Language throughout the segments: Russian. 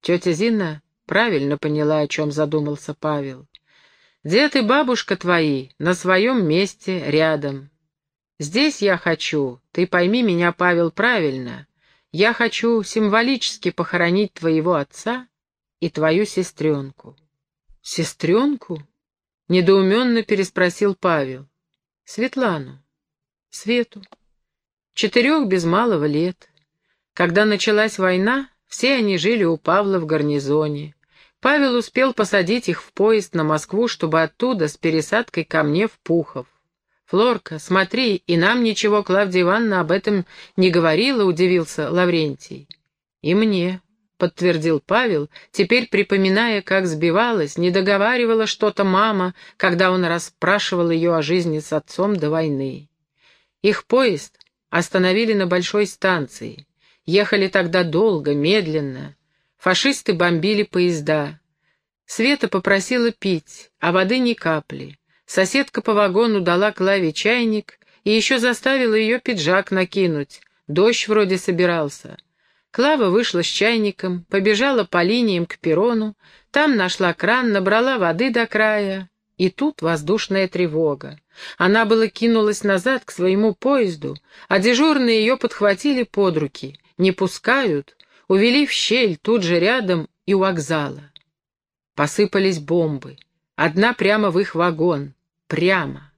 Тетя Зина правильно поняла, о чем задумался Павел. Дед и бабушка твои на своем месте рядом. Здесь я хочу, ты пойми меня, Павел, правильно, я хочу символически похоронить твоего отца и твою сестренку. Сестренку? Недоуменно переспросил Павел. Светлану. Свету. Четырех без малого лет. Когда началась война, все они жили у Павла в гарнизоне. Павел успел посадить их в поезд на Москву, чтобы оттуда с пересадкой ко мне в Пухов. «Флорка, смотри, и нам ничего Клавдия Ивановна об этом не говорила», — удивился Лаврентий. «И мне», — подтвердил Павел, теперь припоминая, как сбивалась, не договаривала что-то мама, когда он расспрашивал ее о жизни с отцом до войны. Их поезд остановили на большой станции. Ехали тогда долго, медленно. Фашисты бомбили поезда. Света попросила пить, а воды ни капли. Соседка по вагону дала Клаве чайник и еще заставила ее пиджак накинуть. Дождь вроде собирался. Клава вышла с чайником, побежала по линиям к перрону, там нашла кран, набрала воды до края. И тут воздушная тревога. Она было кинулась назад к своему поезду, а дежурные ее подхватили под руки. Не пускают, увели в щель тут же рядом и у вокзала. Посыпались бомбы. Одна прямо в их вагон. Прямо.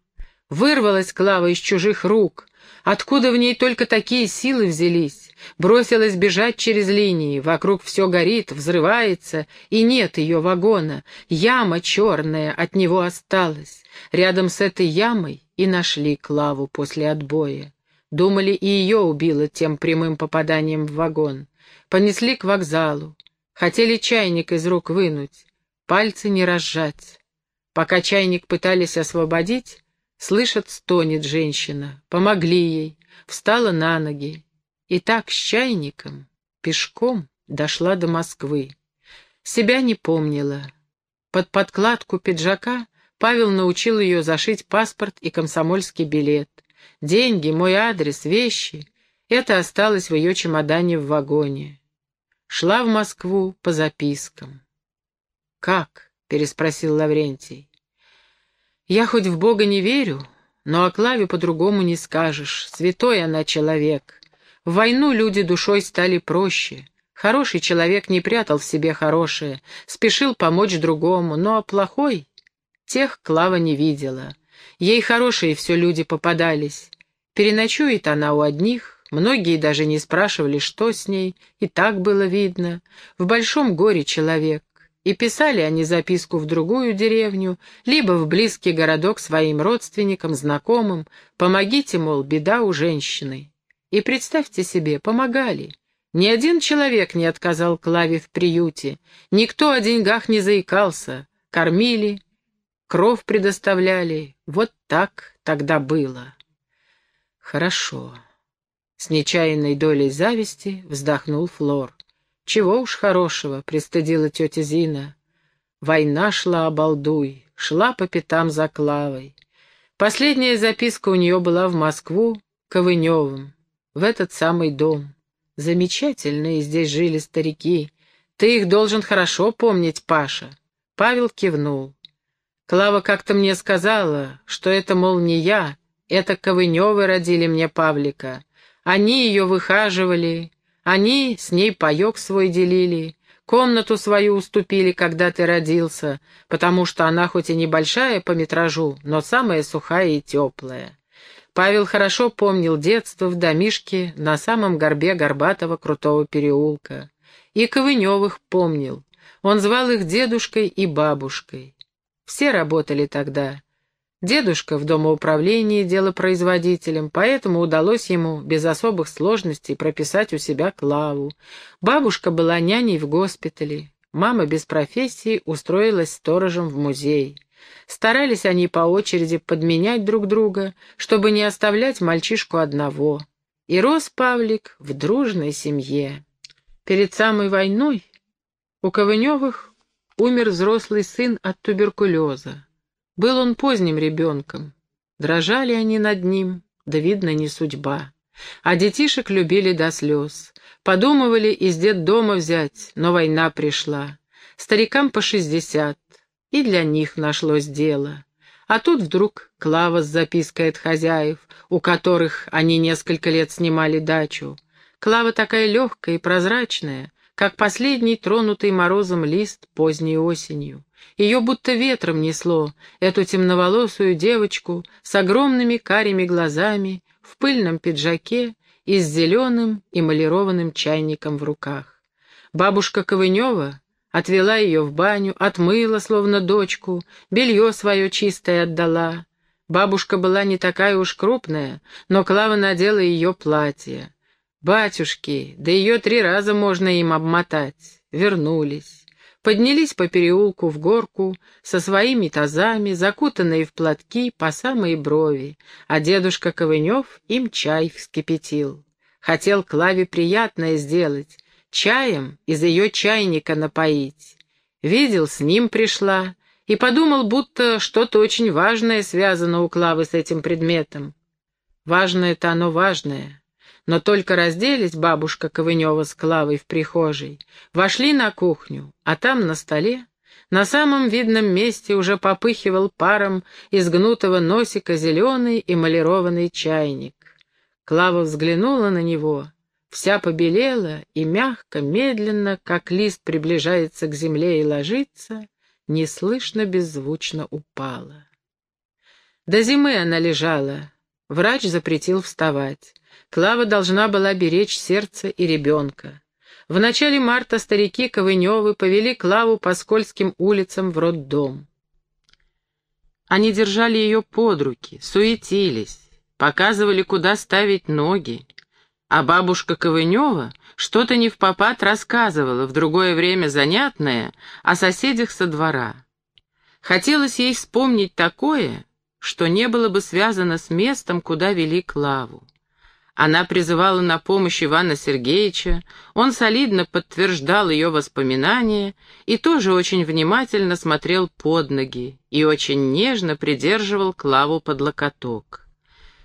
Вырвалась Клава из чужих рук. Откуда в ней только такие силы взялись? Бросилась бежать через линии. Вокруг все горит, взрывается, и нет ее вагона. Яма черная от него осталась. Рядом с этой ямой и нашли Клаву после отбоя. Думали, и ее убило тем прямым попаданием в вагон. Понесли к вокзалу. Хотели чайник из рук вынуть. Пальцы не разжать. Пока чайник пытались освободить, слышат, стонет женщина. Помогли ей. Встала на ноги. И так с чайником, пешком, дошла до Москвы. Себя не помнила. Под подкладку пиджака Павел научил ее зашить паспорт и комсомольский билет. Деньги, мой адрес, вещи — это осталось в ее чемодане в вагоне. Шла в Москву по запискам. «Как?» — переспросил Лаврентий. «Я хоть в Бога не верю, но о Клаве по-другому не скажешь. Святой она человек. В войну люди душой стали проще. Хороший человек не прятал в себе хорошее, спешил помочь другому, но плохой... Тех Клава не видела. Ей хорошие все люди попадались. Переночует она у одних, многие даже не спрашивали, что с ней, и так было видно. В большом горе человек. И писали они записку в другую деревню, либо в близкий городок своим родственникам, знакомым. Помогите, мол, беда у женщины. И представьте себе, помогали. Ни один человек не отказал Клаве в приюте, никто о деньгах не заикался, кормили, кров предоставляли. Вот так тогда было. Хорошо. С нечаянной долей зависти вздохнул Флор. Чего уж хорошего, пристыдила тетя Зина. Война шла, обалдуй, шла по пятам за Клавой. Последняя записка у нее была в Москву, Ковыневым, в этот самый дом. Замечательные здесь жили старики. Ты их должен хорошо помнить, Паша. Павел кивнул. Клава как-то мне сказала, что это, мол, не я, это Ковыневы родили мне Павлика. Они ее выхаживали, они с ней паек свой делили, комнату свою уступили, когда ты родился, потому что она хоть и небольшая по метражу, но самая сухая и теплая. Павел хорошо помнил детство в домишке на самом горбе горбатого крутого переулка. И Ковыневых помнил. Он звал их дедушкой и бабушкой. Все работали тогда. Дедушка в домоуправлении делопроизводителем, поэтому удалось ему без особых сложностей прописать у себя Клаву. Бабушка была няней в госпитале. Мама без профессии устроилась сторожем в музей. Старались они по очереди подменять друг друга, чтобы не оставлять мальчишку одного. И рос Павлик в дружной семье. Перед самой войной у Ковыневых умер взрослый сын от туберкулеза. Был он поздним ребенком. Дрожали они над ним, да, видно, не судьба. А детишек любили до слез. Подумывали из детдома взять, но война пришла. Старикам по шестьдесят, и для них нашлось дело. А тут вдруг Клава с запиской от хозяев, у которых они несколько лет снимали дачу. Клава такая легкая и прозрачная, как последний тронутый морозом лист поздней осенью. Ее будто ветром несло, эту темноволосую девочку с огромными карими глазами, в пыльном пиджаке и с зеленым эмалированным чайником в руках. Бабушка Ковынева отвела ее в баню, отмыла, словно дочку, белье свое чистое отдала. Бабушка была не такая уж крупная, но Клава надела ее платье. Батюшки, да ее три раза можно им обмотать. Вернулись поднялись по переулку в горку со своими тазами, закутанные в платки по самые брови, а дедушка Ковынев им чай вскипятил. Хотел Клаве приятное сделать, чаем из ее чайника напоить. Видел, с ним пришла, и подумал, будто что-то очень важное связано у Клавы с этим предметом. Важное-то оно важное. Но только разделись бабушка Ковынева с Клавой в прихожей, вошли на кухню, а там на столе, на самом видном месте уже попыхивал паром из гнутого носика зеленый эмалированный чайник. Клава взглянула на него, вся побелела и мягко, медленно, как лист приближается к земле и ложится, неслышно беззвучно упала. До зимы она лежала, врач запретил вставать. Клава должна была беречь сердце и ребенка. В начале марта старики Ковыневы повели Клаву по скользким улицам в роддом. Они держали ее под руки, суетились, показывали, куда ставить ноги. А бабушка Ковынева что-то не в попад рассказывала, в другое время занятное, о соседях со двора. Хотелось ей вспомнить такое, что не было бы связано с местом, куда вели Клаву. Она призывала на помощь Ивана Сергеевича, он солидно подтверждал ее воспоминания и тоже очень внимательно смотрел под ноги и очень нежно придерживал Клаву под локоток.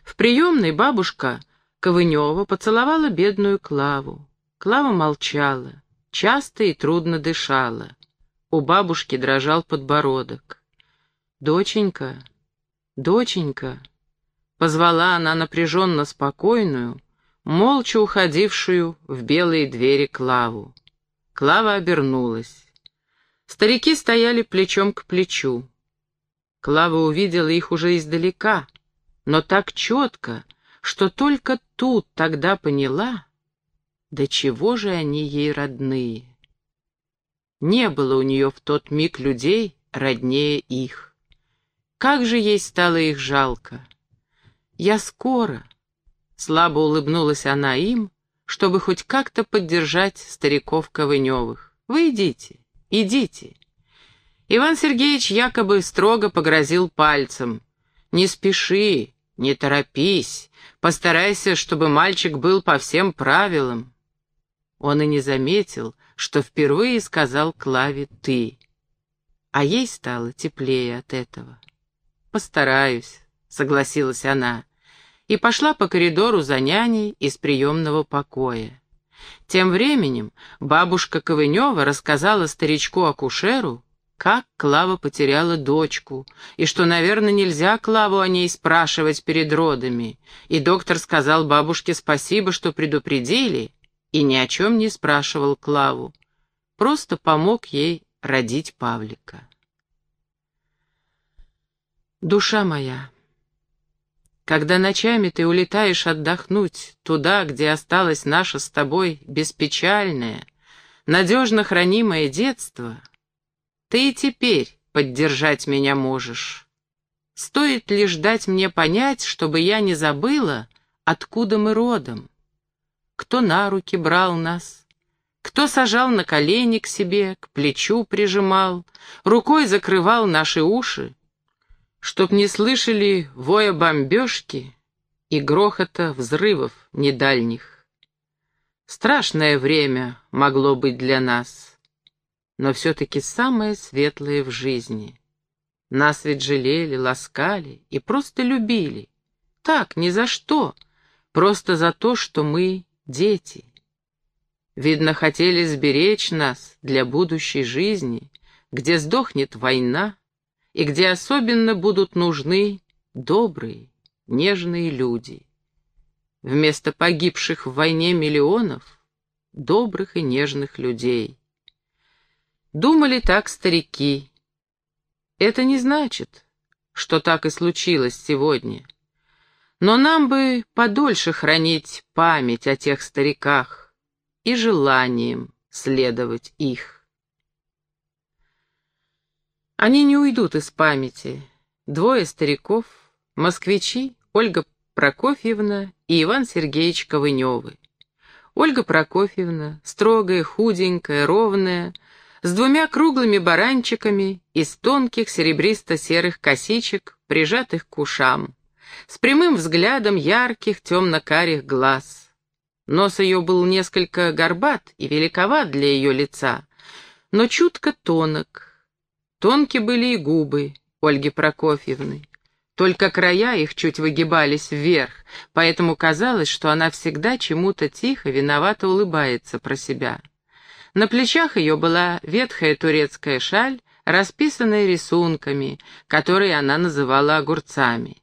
В приемной бабушка Ковынева поцеловала бедную Клаву. Клава молчала, часто и трудно дышала. У бабушки дрожал подбородок. «Доченька, доченька», Позвала она напряженно спокойную, молча уходившую в белые двери Клаву. Клава обернулась. Старики стояли плечом к плечу. Клава увидела их уже издалека, но так четко, что только тут тогда поняла, да чего же они ей родные. Не было у нее в тот миг людей роднее их. Как же ей стало их жалко. «Я скоро», — слабо улыбнулась она им, чтобы хоть как-то поддержать стариков Ковыневых. «Вы идите, идите». Иван Сергеевич якобы строго погрозил пальцем. «Не спеши, не торопись, постарайся, чтобы мальчик был по всем правилам». Он и не заметил, что впервые сказал Клаве «ты». А ей стало теплее от этого. «Постараюсь», — согласилась она и пошла по коридору за няней из приемного покоя. Тем временем бабушка Ковынева рассказала старичку-акушеру, как Клава потеряла дочку, и что, наверное, нельзя Клаву о ней спрашивать перед родами, и доктор сказал бабушке спасибо, что предупредили, и ни о чем не спрашивал Клаву, просто помог ей родить Павлика. «Душа моя», когда ночами ты улетаешь отдохнуть туда, где осталось наше с тобой беспечальное, надежно хранимое детство, ты и теперь поддержать меня можешь. Стоит лишь дать мне понять, чтобы я не забыла, откуда мы родом. Кто на руки брал нас, кто сажал на колени к себе, к плечу прижимал, рукой закрывал наши уши, чтоб не слышали воя бомбежки и грохота взрывов недальних. Страшное время могло быть для нас, но все-таки самое светлое в жизни. Нас ведь жалели, ласкали и просто любили. Так, ни за что. просто за то, что мы дети. Видно, хотели сберечь нас для будущей жизни, где сдохнет война и где особенно будут нужны добрые, нежные люди. Вместо погибших в войне миллионов — добрых и нежных людей. Думали так старики. Это не значит, что так и случилось сегодня. Но нам бы подольше хранить память о тех стариках и желанием следовать их. Они не уйдут из памяти. Двое стариков, москвичи, Ольга Прокофьевна и Иван Сергеевич Ковыневы. Ольга Прокофьевна, строгая, худенькая, ровная, с двумя круглыми баранчиками из тонких серебристо-серых косичек, прижатых к ушам, с прямым взглядом ярких темно-карих глаз. Нос ее был несколько горбат и великоват для ее лица, но чутко тонок. Тонки были и губы Ольги Прокофьевны. Только края их чуть выгибались вверх, поэтому казалось, что она всегда чему-то тихо, виновато улыбается про себя. На плечах ее была ветхая турецкая шаль, расписанная рисунками, которые она называла огурцами.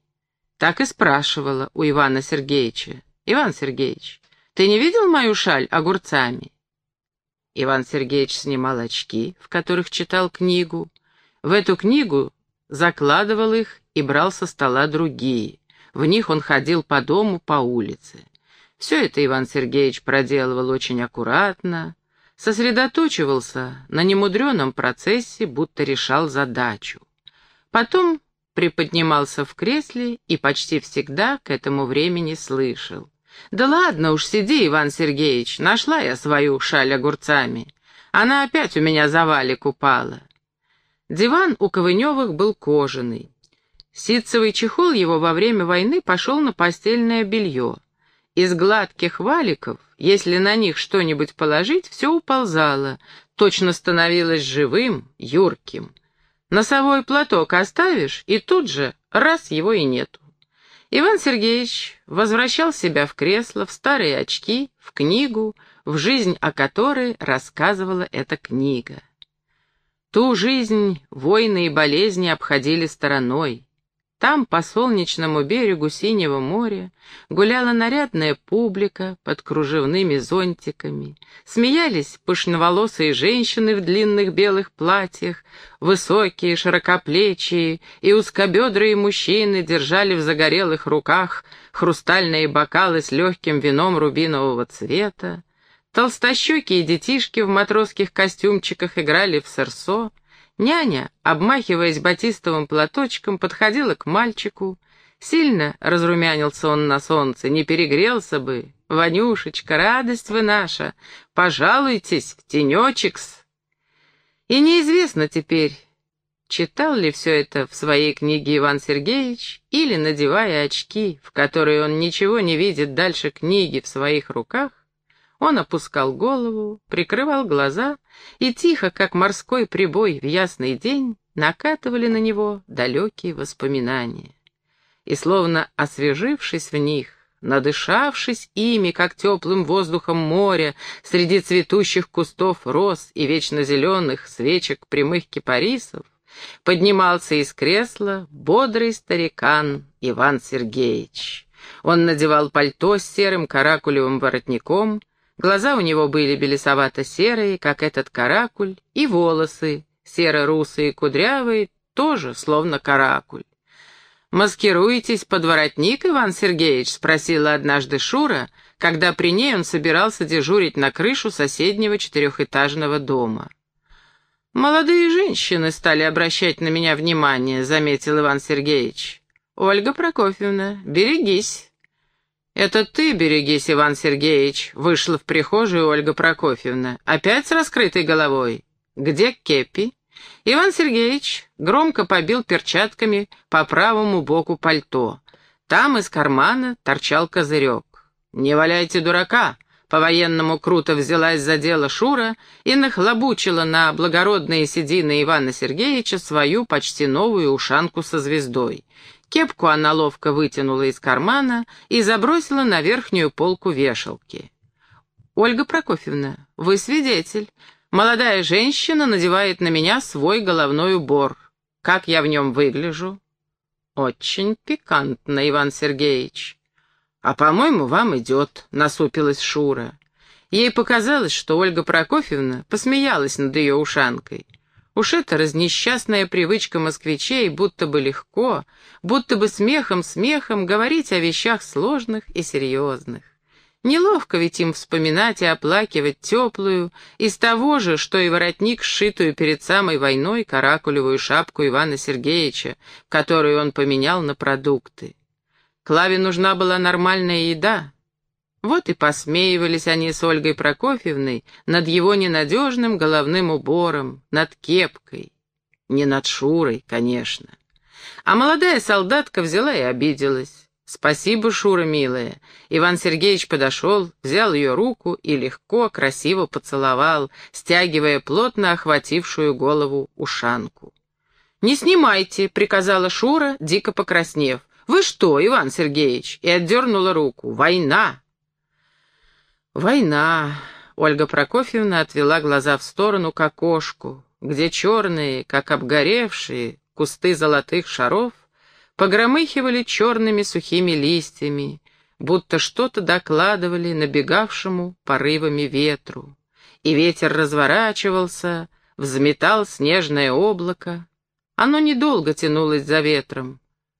Так и спрашивала у Ивана Сергеевича. «Иван Сергеевич, ты не видел мою шаль огурцами?» Иван Сергеевич снимал очки, в которых читал книгу. В эту книгу закладывал их и брал со стола другие. В них он ходил по дому, по улице. Все это Иван Сергеевич проделывал очень аккуратно, сосредоточивался на немудреном процессе, будто решал задачу. Потом приподнимался в кресле и почти всегда к этому времени слышал. «Да ладно уж, сиди, Иван Сергеевич, нашла я свою шаль огурцами. Она опять у меня за валик упала». Диван у Ковыневых был кожаный. Ситцевый чехол его во время войны пошел на постельное белье. Из гладких валиков, если на них что-нибудь положить, все уползало, точно становилось живым, юрким. Носовой платок оставишь, и тут же раз его и нету. Иван Сергеевич возвращал себя в кресло, в старые очки, в книгу, в жизнь о которой рассказывала эта книга. Ту жизнь войны и болезни обходили стороной. Там, по солнечному берегу синего моря, гуляла нарядная публика под кружевными зонтиками. Смеялись пышноволосые женщины в длинных белых платьях, высокие, широкоплечие и узкобедрые мужчины держали в загорелых руках хрустальные бокалы с легким вином рубинового цвета. Толстощекие детишки в матросских костюмчиках играли в сырсо, Няня, обмахиваясь батистовым платочком, подходила к мальчику. Сильно разрумянился он на солнце, не перегрелся бы. «Ванюшечка, радость вы наша! Пожалуйтесь в тенечек-с!» И неизвестно теперь, читал ли все это в своей книге Иван Сергеевич, или, надевая очки, в которые он ничего не видит дальше книги в своих руках, он опускал голову, прикрывал глаза, и тихо, как морской прибой в ясный день, накатывали на него далекие воспоминания. И словно освежившись в них, надышавшись ими, как теплым воздухом моря, среди цветущих кустов роз и вечно зеленых свечек прямых кипарисов, поднимался из кресла бодрый старикан Иван Сергеевич. Он надевал пальто с серым каракулевым воротником, Глаза у него были белесовато-серые, как этот каракуль, и волосы, серо-русые, кудрявые, тоже словно каракуль. «Маскируетесь под воротник, Иван Сергеевич?» — спросила однажды Шура, когда при ней он собирался дежурить на крышу соседнего четырехэтажного дома. «Молодые женщины стали обращать на меня внимание», — заметил Иван Сергеевич. «Ольга Прокофьевна, берегись, «Это ты берегись, Иван Сергеевич», — вышла в прихожую Ольга Прокофьевна. «Опять с раскрытой головой? Где Кепи?» Иван Сергеевич громко побил перчатками по правому боку пальто. Там из кармана торчал козырек. «Не валяйте дурака!» По-военному круто взялась за дело Шура и нахлобучила на благородные седины Ивана Сергеевича свою почти новую ушанку со звездой. Кепку она ловко вытянула из кармана и забросила на верхнюю полку вешалки. «Ольга Прокофьевна, вы свидетель. Молодая женщина надевает на меня свой головной убор. Как я в нем выгляжу?» «Очень пикантно, Иван Сергеевич». «А, по-моему, вам идет», — насупилась Шура. Ей показалось, что Ольга Прокофьевна посмеялась над ее ушанкой. Уж это разнесчастная привычка москвичей, будто бы легко, будто бы смехом-смехом говорить о вещах сложных и серьезных. Неловко ведь им вспоминать и оплакивать теплую, из того же, что и воротник, сшитую перед самой войной, каракулевую шапку Ивана Сергеевича, которую он поменял на продукты. Клаве нужна была нормальная еда, вот и посмеивались они с Ольгой Прокофьевной над его ненадежным головным убором, над кепкой. Не над Шурой, конечно. А молодая солдатка взяла и обиделась. «Спасибо, Шура, милая». Иван Сергеевич подошел, взял ее руку и легко, красиво поцеловал, стягивая плотно охватившую голову ушанку. «Не снимайте», — приказала Шура, дико покраснев. «Вы что, Иван Сергеевич?» И отдернула руку. «Война! «Война!» — Ольга Прокофьевна отвела глаза в сторону к окошку, где черные, как обгоревшие, кусты золотых шаров погромыхивали черными сухими листьями, будто что-то докладывали набегавшему порывами ветру. И ветер разворачивался, взметал снежное облако. Оно недолго тянулось за ветром,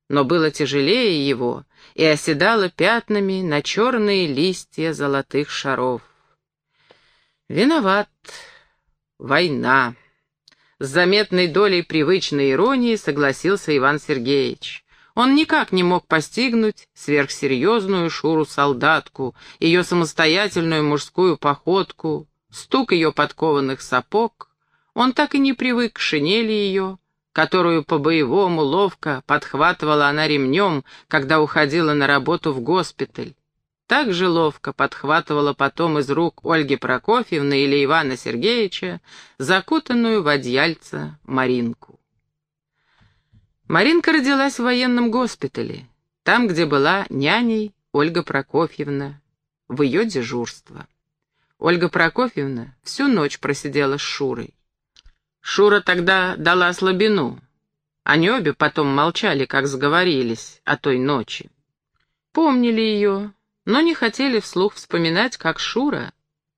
но было тяжелее его и оседало пятнами на черные листья золотых шаров. Виноват. Война. С заметной долей привычной иронии согласился Иван Сергеевич. Он никак не мог постигнуть сверхсерьезную Шуру-солдатку, ее самостоятельную мужскую походку, стук ее подкованных сапог. Он так и не привык к шинели ее, которую по-боевому ловко подхватывала она ремнем, когда уходила на работу в госпиталь. Так же ловко подхватывала потом из рук Ольги Прокофьевны или Ивана Сергеевича закутанную в одеяльце Маринку. Маринка родилась в военном госпитале, там, где была няней Ольга Прокофьевна, в ее дежурство. Ольга Прокофьевна всю ночь просидела с Шурой. Шура тогда дала слабину. Они обе потом молчали, как сговорились о той ночи. Помнили ее, но не хотели вслух вспоминать, как Шура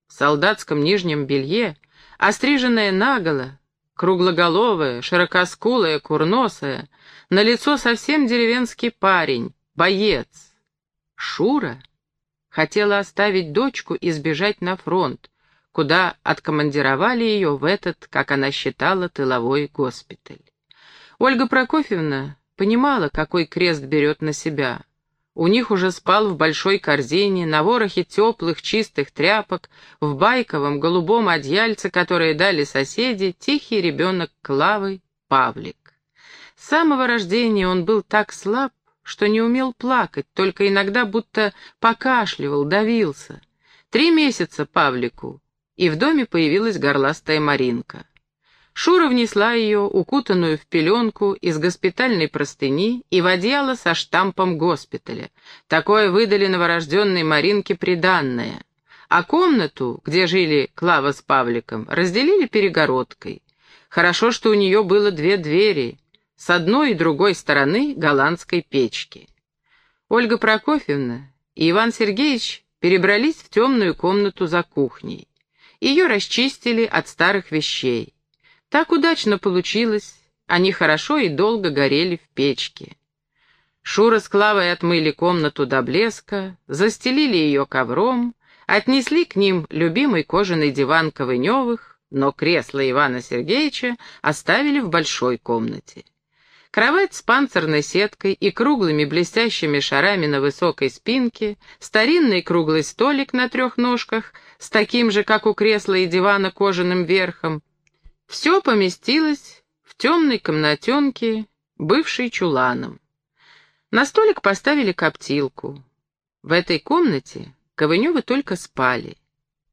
в солдатском нижнем белье, остриженная наголо, круглоголовая, широкоскулая, курносая, на лицо совсем деревенский парень, боец. Шура хотела оставить дочку и сбежать на фронт, куда откомандировали ее в этот, как она считала, тыловой госпиталь. Ольга Прокофьевна понимала, какой крест берет на себя. У них уже спал в большой корзине, на ворохе теплых чистых тряпок, в байковом голубом одеяльце, которое дали соседи, тихий ребенок Клавы Павлик. С самого рождения он был так слаб, что не умел плакать, только иногда будто покашливал, давился. Три месяца Павлику, и в доме появилась горластая Маринка. Шура внесла ее, укутанную в пеленку, из госпитальной простыни и в одеяло со штампом госпиталя. Такое выдали новорожденной Маринке приданное. А комнату, где жили Клава с Павликом, разделили перегородкой. Хорошо, что у нее было две двери, с одной и другой стороны голландской печки. Ольга Прокофьевна и Иван Сергеевич перебрались в темную комнату за кухней. Ее расчистили от старых вещей. Так удачно получилось, они хорошо и долго горели в печке. Шура с Клавой отмыли комнату до блеска, застелили ее ковром, отнесли к ним любимый кожаный диван Ковыневых, но кресло Ивана Сергеевича оставили в большой комнате. Кровать с панцирной сеткой и круглыми блестящими шарами на высокой спинке, старинный круглый столик на трех ножках с таким же, как у кресла и дивана, кожаным верхом. Все поместилось в темной комнатенке, бывшей чуланом. На столик поставили коптилку. В этой комнате Ковыневы только спали.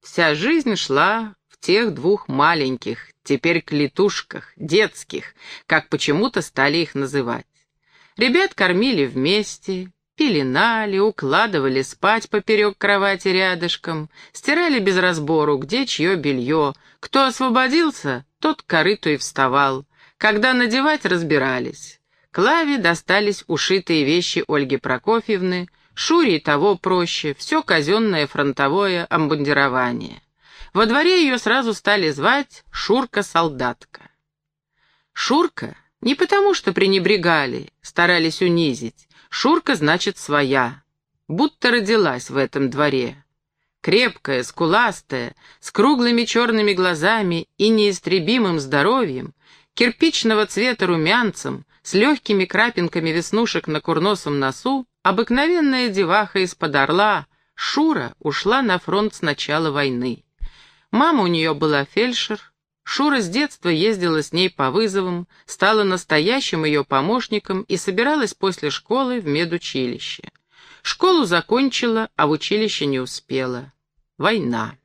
Вся жизнь шла в тех двух маленьких, теперь клетушках, детских, как почему-то стали их называть. Ребят кормили вместе, пеленали, укладывали спать поперек кровати рядышком, стирали без разбору, где чье белье. Кто освободился, тот к корыту и вставал. Когда надевать, разбирались. Клаве достались ушитые вещи Ольги Прокофьевны, Шуре того проще, все казенное фронтовое обмундирование. Во дворе ее сразу стали звать Шурка-солдатка. Шурка не потому, что пренебрегали, старались унизить. Шурка значит своя, будто родилась в этом дворе. Крепкая, скуластая, с круглыми черными глазами и неистребимым здоровьем, кирпичного цвета румянцем, с легкими крапинками веснушек на курносом носу, обыкновенная деваха из-под орла, Шура ушла на фронт с начала войны. Мама у нее была фельдшер, Шура с детства ездила с ней по вызовам, стала настоящим ее помощником и собиралась после школы в медучилище. Школу закончила, а в училище не успела. Война.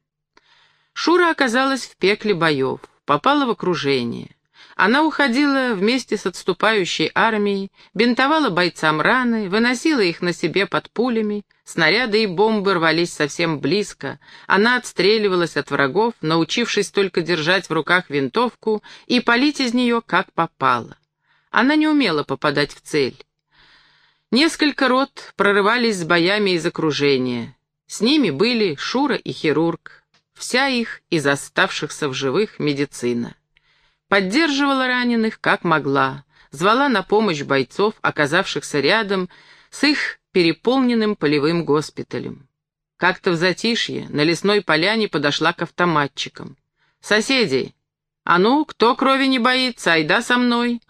Шура оказалась в пекле боев, попала в окружение. Она уходила вместе с отступающей армией, бинтовала бойцам раны, выносила их на себе под пулями, снаряды и бомбы рвались совсем близко, она отстреливалась от врагов, научившись только держать в руках винтовку и палить из нее как попало. Она не умела попадать в цель. Несколько рот прорывались с боями из окружения. С ними были Шура и хирург, вся их из оставшихся в живых медицина. Поддерживала раненых как могла, звала на помощь бойцов, оказавшихся рядом с их переполненным полевым госпиталем. Как-то в затишье на лесной поляне подошла к автоматчикам. «Соседи, а ну, кто крови не боится, айда со мной!»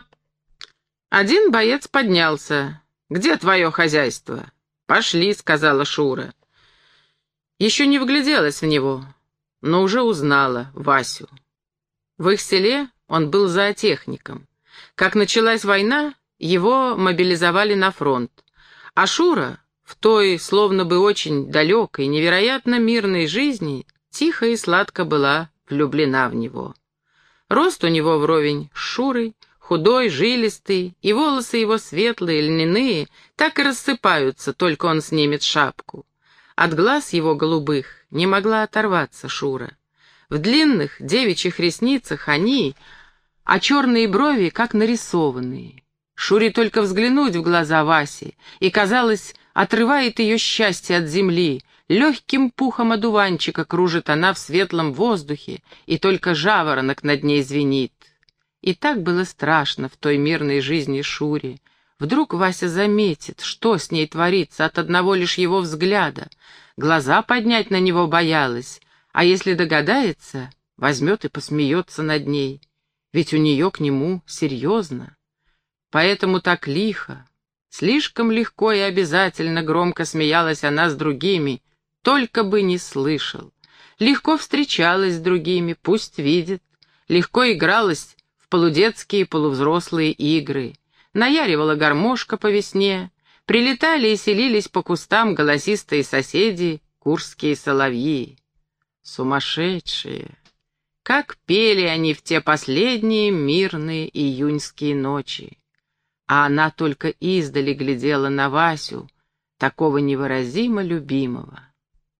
Один боец поднялся. «Где твое хозяйство?» «Пошли», — сказала Шура. Еще не вгляделась в него, но уже узнала Васю. В их селе он был зоотехником. Как началась война, его мобилизовали на фронт. А Шура в той, словно бы очень далекой, невероятно мирной жизни, тихо и сладко была влюблена в него. Рост у него вровень с Шурой, худой, жилистый, и волосы его светлые, льняные, так и рассыпаются, только он снимет шапку. От глаз его голубых не могла оторваться Шура. В длинных девичьих ресницах они, а черные брови как нарисованные. Шуре только взглянуть в глаза Васи, и, казалось, отрывает ее счастье от земли, легким пухом одуванчика кружит она в светлом воздухе, и только жаворонок над ней звенит. И так было страшно в той мирной жизни Шуре. Вдруг Вася заметит, что с ней творится от одного лишь его взгляда. Глаза поднять на него боялась, а если догадается, возьмет и посмеется над ней ведь у нее к нему серьезно. Поэтому так лихо, слишком легко и обязательно громко смеялась она с другими, только бы не слышал. Легко встречалась с другими, пусть видит, легко игралась в полудетские полувзрослые игры, наяривала гармошка по весне, прилетали и селились по кустам голосистые соседи, курские соловьи. Сумасшедшие, как пели они в те последние мирные июньские ночи. А она только издали глядела на Васю, такого невыразимо любимого.